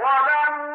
ولم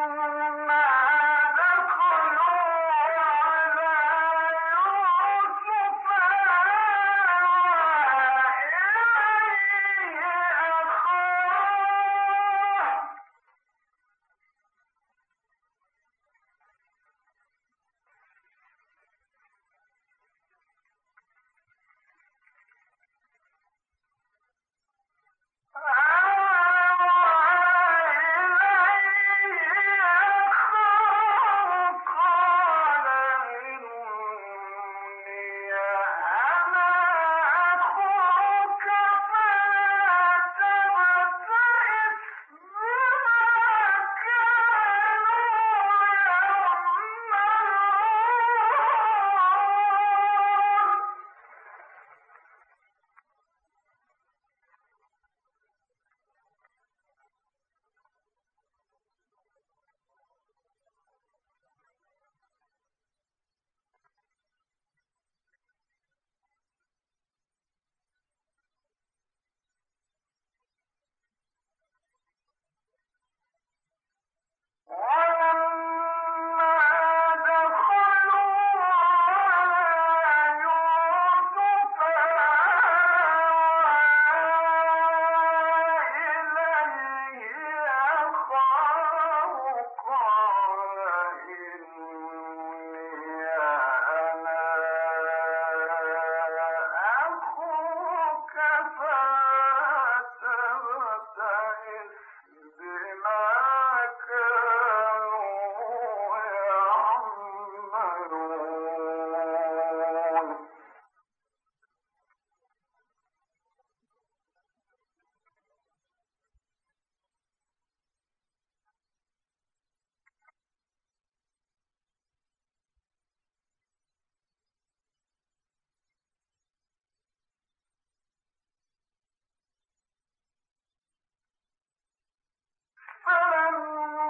ألم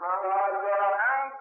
قال أبيات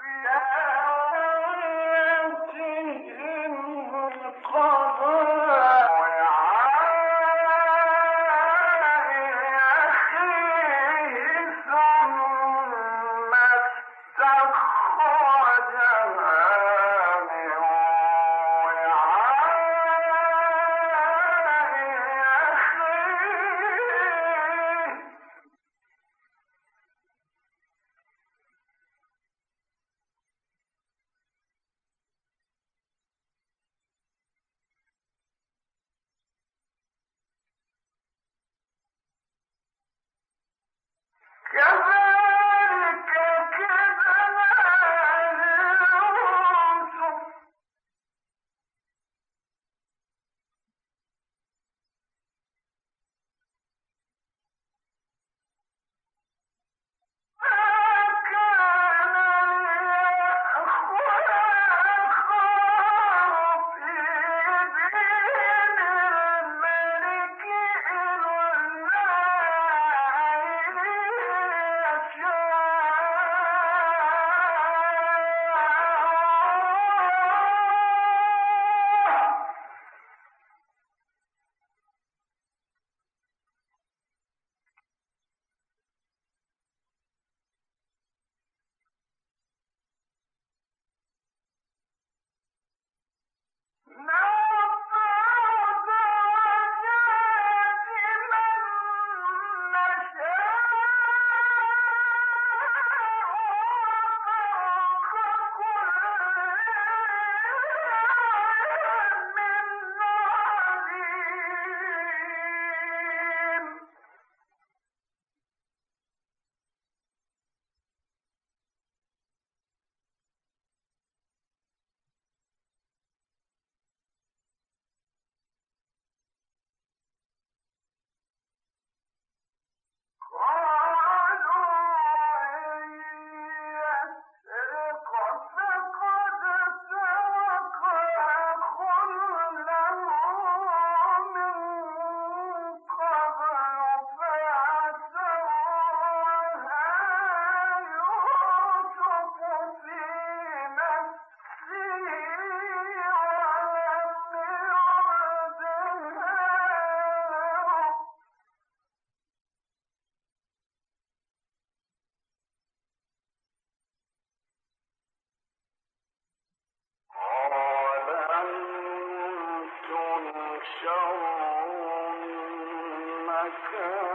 شر مكان